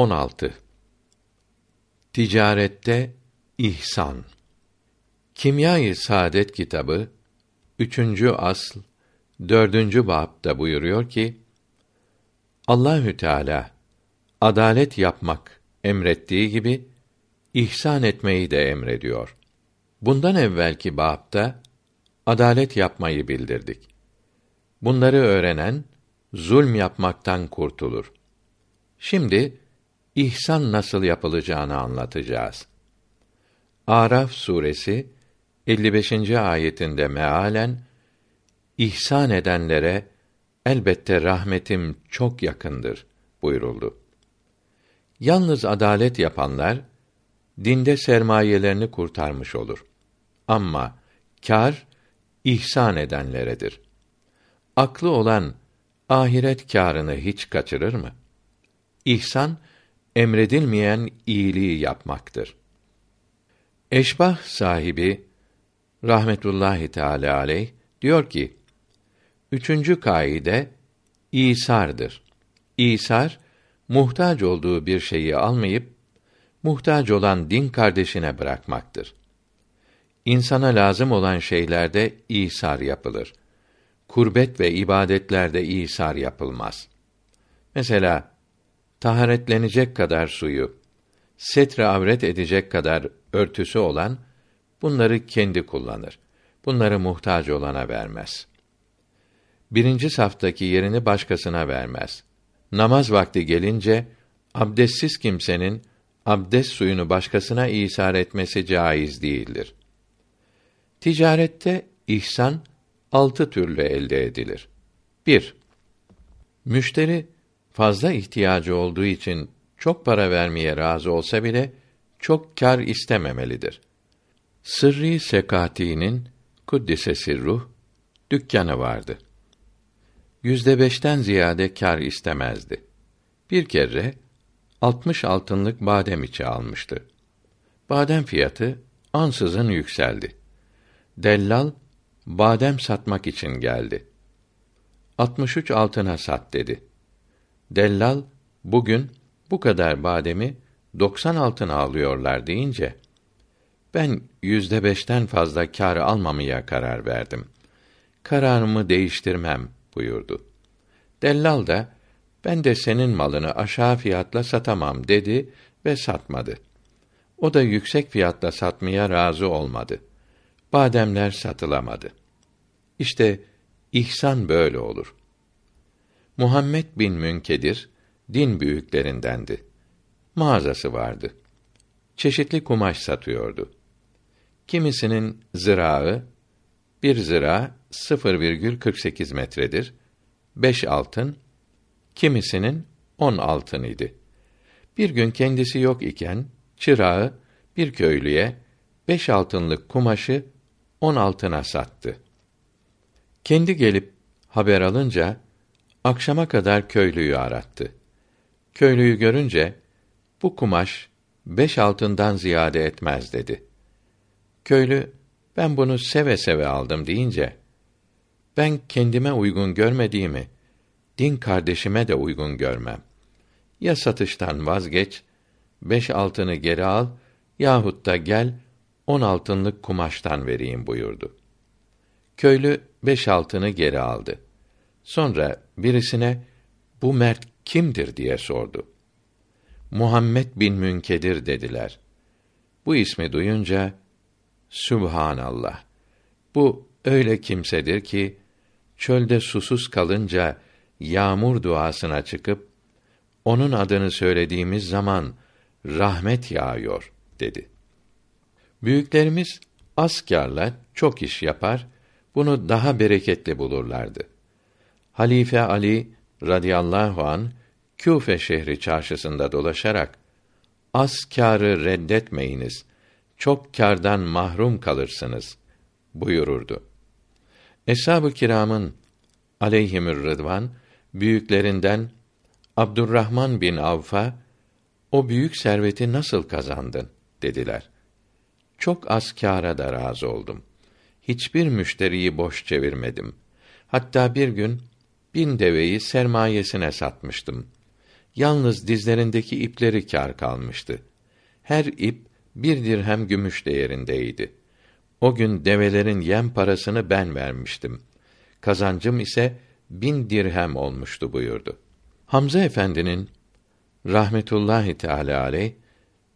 16. Ticarette ihsan. Kimya-i Saadet kitabı 3. asl 4. babda buyuruyor ki Allahü Teala adalet yapmak emrettiği gibi ihsan etmeyi de emrediyor. Bundan evvelki babda adalet yapmayı bildirdik. Bunları öğrenen zulm yapmaktan kurtulur. Şimdi ihsan nasıl yapılacağını anlatacağız. Araf suresi 55. ayetinde mealen ihsan edenlere elbette rahmetim çok yakındır buyuruldu. Yalnız adalet yapanlar dinde sermayelerini kurtarmış olur. Ama kar ihsan edenleredir. Aklı olan ahiret kârını hiç kaçırır mı? İhsan emredilmeyen iyiliği yapmaktır. Eşbah sahibi rahmetullahi teala aleyh diyor ki: Üçüncü kaide İsar'dır. İsar muhtaç olduğu bir şeyi almayıp muhtaç olan din kardeşine bırakmaktır. İnsana lazım olan şeylerde İsar yapılır. Kurbet ve ibadetlerde İsar yapılmaz. Mesela taharetlenecek kadar suyu, setre avret edecek kadar örtüsü olan bunları kendi kullanır. Bunları muhtaç olana vermez. Birinci saftaki yerini başkasına vermez. Namaz vakti gelince abdestsiz kimsenin abdest suyunu başkasına isar etmesi caiz değildir. Ticarette ihsan altı türlü elde edilir. 1. Müşteri fazla ihtiyacı olduğu için çok para vermeye razı olsa bile çok kar istememelidir. Sırrı Sekati'nin kuddise sirruh dükkanı vardı. Yüzde beşten ziyade kar istemezdi. Bir kere altmış altınlık badem içi almıştı. Badem fiyatı ansızın yükseldi. Dellal badem satmak için geldi. 63 altına sat dedi. Dellal bugün bu kadar bademi 90 altına alıyorlar deyince ben yüzde beşten fazla kâr almamaya karar verdim. Kararımı değiştirmem buyurdu. Dellal da ben de senin malını aşağı fiyatla satamam dedi ve satmadı. O da yüksek fiyatla satmaya razı olmadı. Bademler satılamadı. İşte ihsan böyle olur. Muhammed bin Münkedir din büyüklerindendi. Mağazası vardı. Çeşitli kumaş satıyordu. Kimisinin zirağı bir zira 0,48 metredir. Beş altın, kimisinin on altın idi. Bir gün kendisi yok iken çırağı bir köylüye beş altınlık kumaşı on altına sattı. Kendi gelip haber alınca akşama kadar köylüyü arattı. Köylüyü görünce bu kumaş beş altından ziyade etmez dedi. Köylü ben bunu seve seve aldım deyince ben kendime uygun görmediğimi din kardeşime de uygun görmem. Ya satıştan vazgeç, beş altını geri al yahut da gel on altınlık kumaştan vereyim buyurdu. Köylü beş altını geri aldı. Sonra birisine bu mert kimdir diye sordu. Muhammed bin Münkedir dediler. Bu ismi duyunca Sübhanallah. Bu öyle kimsedir ki çölde susuz kalınca yağmur duasına çıkıp onun adını söylediğimiz zaman rahmet yağıyor dedi. Büyüklerimiz askerle çok iş yapar, bunu daha bereketli bulurlardı. Halife Ali radıyallahu an Küfe şehri çarşısında dolaşarak az kârı reddetmeyiniz. Çok kârdan mahrum kalırsınız buyururdu. Eshab-ı kiramın aleyhimür rıdvan büyüklerinden Abdurrahman bin Avf'a o büyük serveti nasıl kazandın dediler. Çok az kâra da razı oldum. Hiçbir müşteriyi boş çevirmedim. Hatta bir gün bin deveyi sermayesine satmıştım. Yalnız dizlerindeki ipleri kâr kalmıştı. Her ip bir dirhem gümüş değerindeydi. O gün develerin yem parasını ben vermiştim. Kazancım ise bin dirhem olmuştu buyurdu. Hamza Efendi'nin rahmetullahi teala aleyh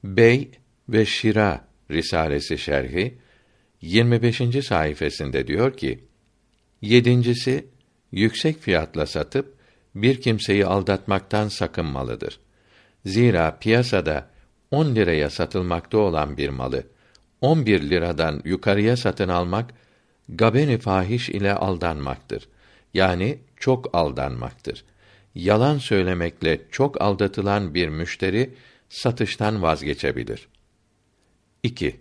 Bey ve Şira Risalesi şerhi 25. sayfasında diyor ki: Yedincisi yüksek fiyatla satıp bir kimseyi aldatmaktan sakınmalıdır. Zira piyasada 10 liraya satılmakta olan bir malı 11 liradan yukarıya satın almak gabeni fahiş ile aldanmaktır. Yani çok aldanmaktır. Yalan söylemekle çok aldatılan bir müşteri satıştan vazgeçebilir. 2.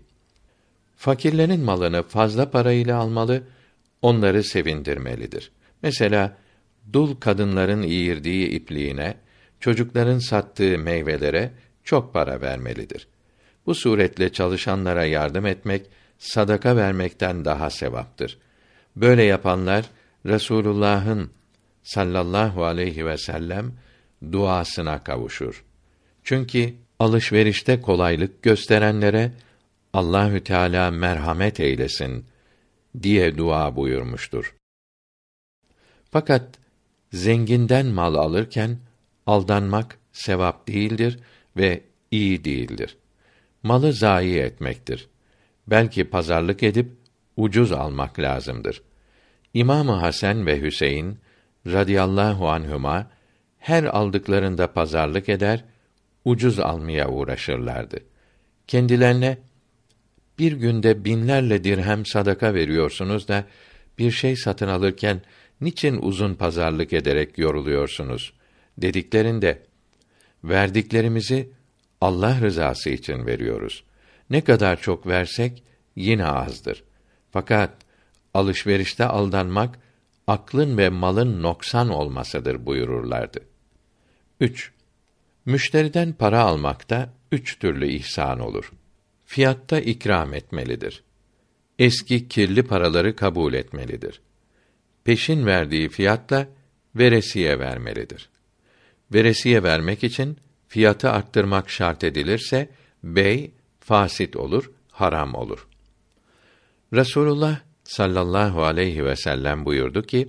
Fakirlerin malını fazla parayla almalı, onları sevindirmelidir. Mesela dul kadınların iğirdiği ipliğine, çocukların sattığı meyvelere çok para vermelidir. Bu suretle çalışanlara yardım etmek sadaka vermekten daha sevaptır. Böyle yapanlar Resulullah'ın sallallahu aleyhi ve sellem duasına kavuşur. Çünkü alışverişte kolaylık gösterenlere Allahü Teala merhamet eylesin diye dua buyurmuştur. Fakat zenginden mal alırken aldanmak sevap değildir ve iyi değildir. Malı zayi etmektir. Belki pazarlık edip ucuz almak lazımdır. İmamı Hasan ve Hüseyin radıyallahu anhuma her aldıklarında pazarlık eder, ucuz almaya uğraşırlardı. Kendilerine bir günde binlerle dirhem sadaka veriyorsunuz da bir şey satın alırken niçin uzun pazarlık ederek yoruluyorsunuz dediklerinde verdiklerimizi Allah rızası için veriyoruz. Ne kadar çok versek yine azdır. Fakat alışverişte aldanmak aklın ve malın noksan olmasıdır buyururlardı. 3. Müşteriden para almakta üç türlü ihsan olur. Fiyatta ikram etmelidir. Eski kirli paraları kabul etmelidir. Peşin verdiği fiyatla veresiye vermelidir. Veresiye vermek için fiyatı arttırmak şart edilirse bey fasit olur, haram olur. Resulullah sallallahu aleyhi ve sellem buyurdu ki: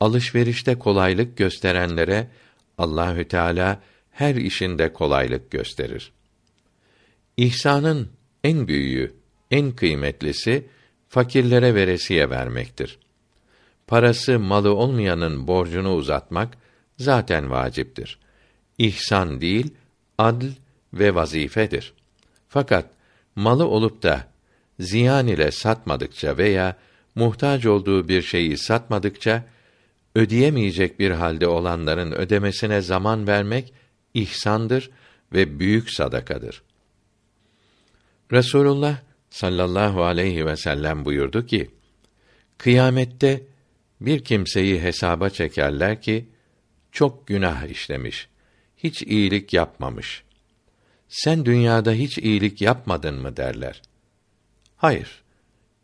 Alışverişte kolaylık gösterenlere Allahü Teala her işinde kolaylık gösterir. İhsanın en büyüğü, en kıymetlisi fakirlere veresiye vermektir. Parası, malı olmayanın borcunu uzatmak zaten vaciptir. İhsan değil, adl ve vazifedir. Fakat malı olup da ziyan ile satmadıkça veya muhtaç olduğu bir şeyi satmadıkça ödeyemeyecek bir halde olanların ödemesine zaman vermek ihsandır ve büyük sadakadır. Resulullah sallallahu aleyhi ve sellem buyurdu ki: Kıyamette bir kimseyi hesaba çekerler ki çok günah işlemiş, hiç iyilik yapmamış. Sen dünyada hiç iyilik yapmadın mı derler. Hayır.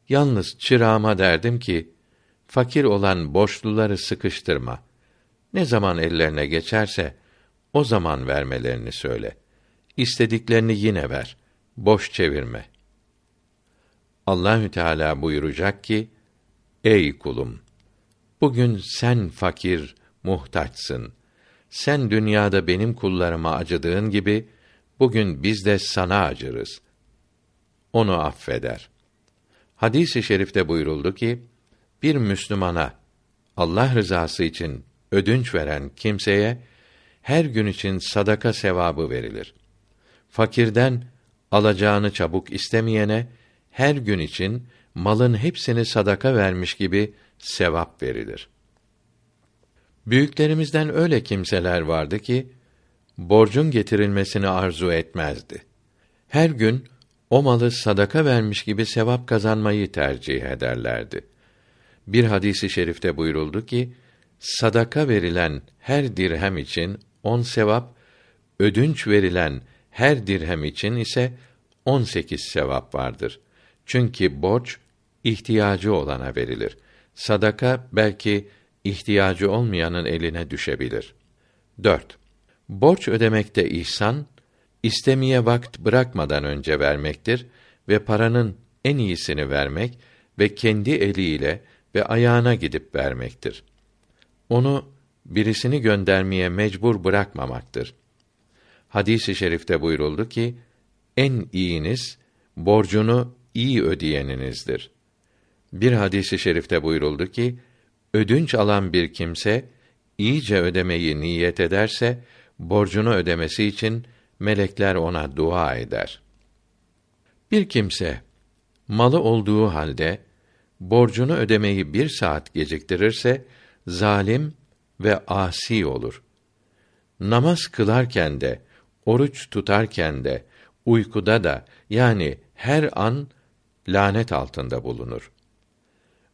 Yalnız çırağıma derdim ki fakir olan borçluları sıkıştırma. Ne zaman ellerine geçerse o zaman vermelerini söyle. İstediklerini yine ver. Boş çevirme. Allahü Teala buyuracak ki: Ey kulum, bugün sen fakir, muhtaçsın. Sen dünyada benim kullarıma acıdığın gibi bugün biz de sana acırız. Onu affeder. Hadis-i şerifte buyuruldu ki bir Müslümana Allah rızası için ödünç veren kimseye her gün için sadaka sevabı verilir. Fakirden alacağını çabuk istemeyene her gün için malın hepsini sadaka vermiş gibi sevap verilir. Büyüklerimizden öyle kimseler vardı ki borcun getirilmesini arzu etmezdi. Her gün o malı sadaka vermiş gibi sevap kazanmayı tercih ederlerdi. Bir hadisi şerifte buyuruldu ki sadaka verilen her dirhem için on sevap, ödünç verilen her dirhem için ise on sekiz sevap vardır. Çünkü borç ihtiyacı olana verilir. Sadaka belki ihtiyacı olmayanın eline düşebilir. 4. Borç ödemekte ihsan, istemeye vakt bırakmadan önce vermektir ve paranın en iyisini vermek ve kendi eliyle ve ayağına gidip vermektir. Onu birisini göndermeye mecbur bırakmamaktır. Hadis-i şerifte buyuruldu ki, en iyiniz borcunu iyi ödeyeninizdir. Bir hadisi şerifte buyuruldu ki, ödünç alan bir kimse iyice ödemeyi niyet ederse borcunu ödemesi için melekler ona dua eder. Bir kimse malı olduğu halde borcunu ödemeyi bir saat geciktirirse zalim ve asi olur. Namaz kılarken de, oruç tutarken de, uykuda da yani her an lanet altında bulunur.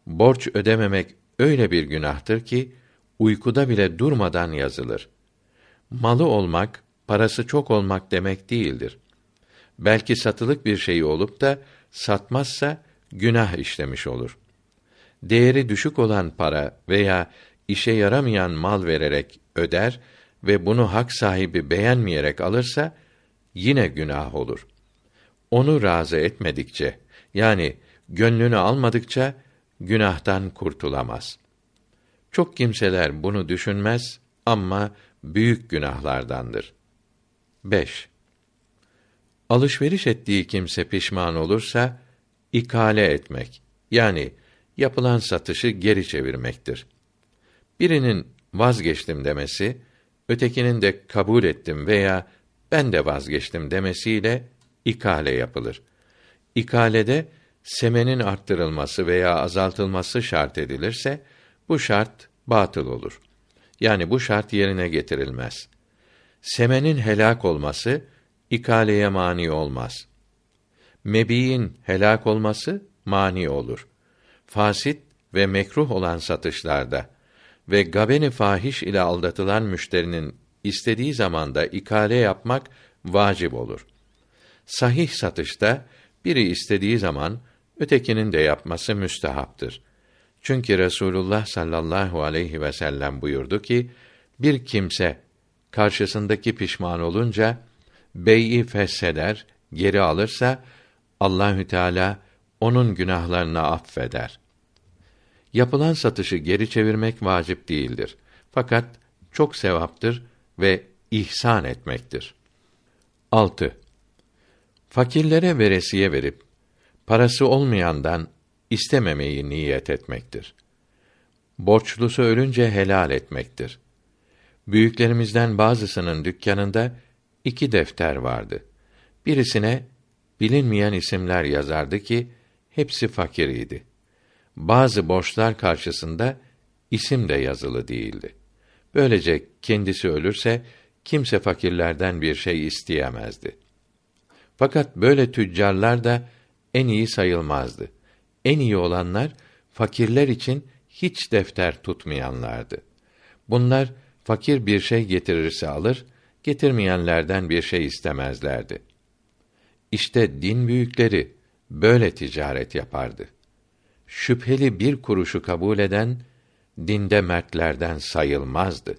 Borç ödememek öyle bir günahtır ki uykuda bile durmadan yazılır. Malı olmak, parası çok olmak demek değildir. Belki satılık bir şey olup da satmazsa günah işlemiş olur. Değeri düşük olan para veya işe yaramayan mal vererek öder ve bunu hak sahibi beğenmeyerek alırsa yine günah olur. Onu razı etmedikçe yani gönlünü almadıkça günahtan kurtulamaz. Çok kimseler bunu düşünmez ama büyük günahlardandır. 5. Alışveriş ettiği kimse pişman olursa ikale etmek yani yapılan satışı geri çevirmektir. Birinin vazgeçtim demesi, ötekinin de kabul ettim veya ben de vazgeçtim demesiyle ikale yapılır. İkalede semenin arttırılması veya azaltılması şart edilirse bu şart batıl olur. Yani bu şart yerine getirilmez. Semenin helak olması ikaleye mani olmaz. Mebiin helak olması mani olur. Fasit ve mekruh olan satışlarda ve gabeni fahiş ile aldatılan müşterinin istediği zamanda ikale yapmak vacip olur. Sahih satışta biri istediği zaman ötekinin de yapması müstehaptır. Çünkü Resulullah sallallahu aleyhi ve sellem buyurdu ki, bir kimse karşısındaki pişman olunca bey'i fesheder, geri alırsa Allahü Teala onun günahlarını affeder. Yapılan satışı geri çevirmek vacip değildir. Fakat çok sevaptır ve ihsan etmektir. 6. Fakirlere veresiye verip parası olmayandan istememeyi niyet etmektir. Borçlusu ölünce helal etmektir. Büyüklerimizden bazısının dükkanında iki defter vardı. Birisine bilinmeyen isimler yazardı ki hepsi fakir idi. Bazı borçlar karşısında isim de yazılı değildi. Böylece kendisi ölürse kimse fakirlerden bir şey isteyemezdi. Fakat böyle tüccarlar da en iyi sayılmazdı. En iyi olanlar fakirler için hiç defter tutmayanlardı. Bunlar fakir bir şey getirirse alır, getirmeyenlerden bir şey istemezlerdi. İşte din büyükleri böyle ticaret yapardı. Şüpheli bir kuruşu kabul eden dinde mertlerden sayılmazdı.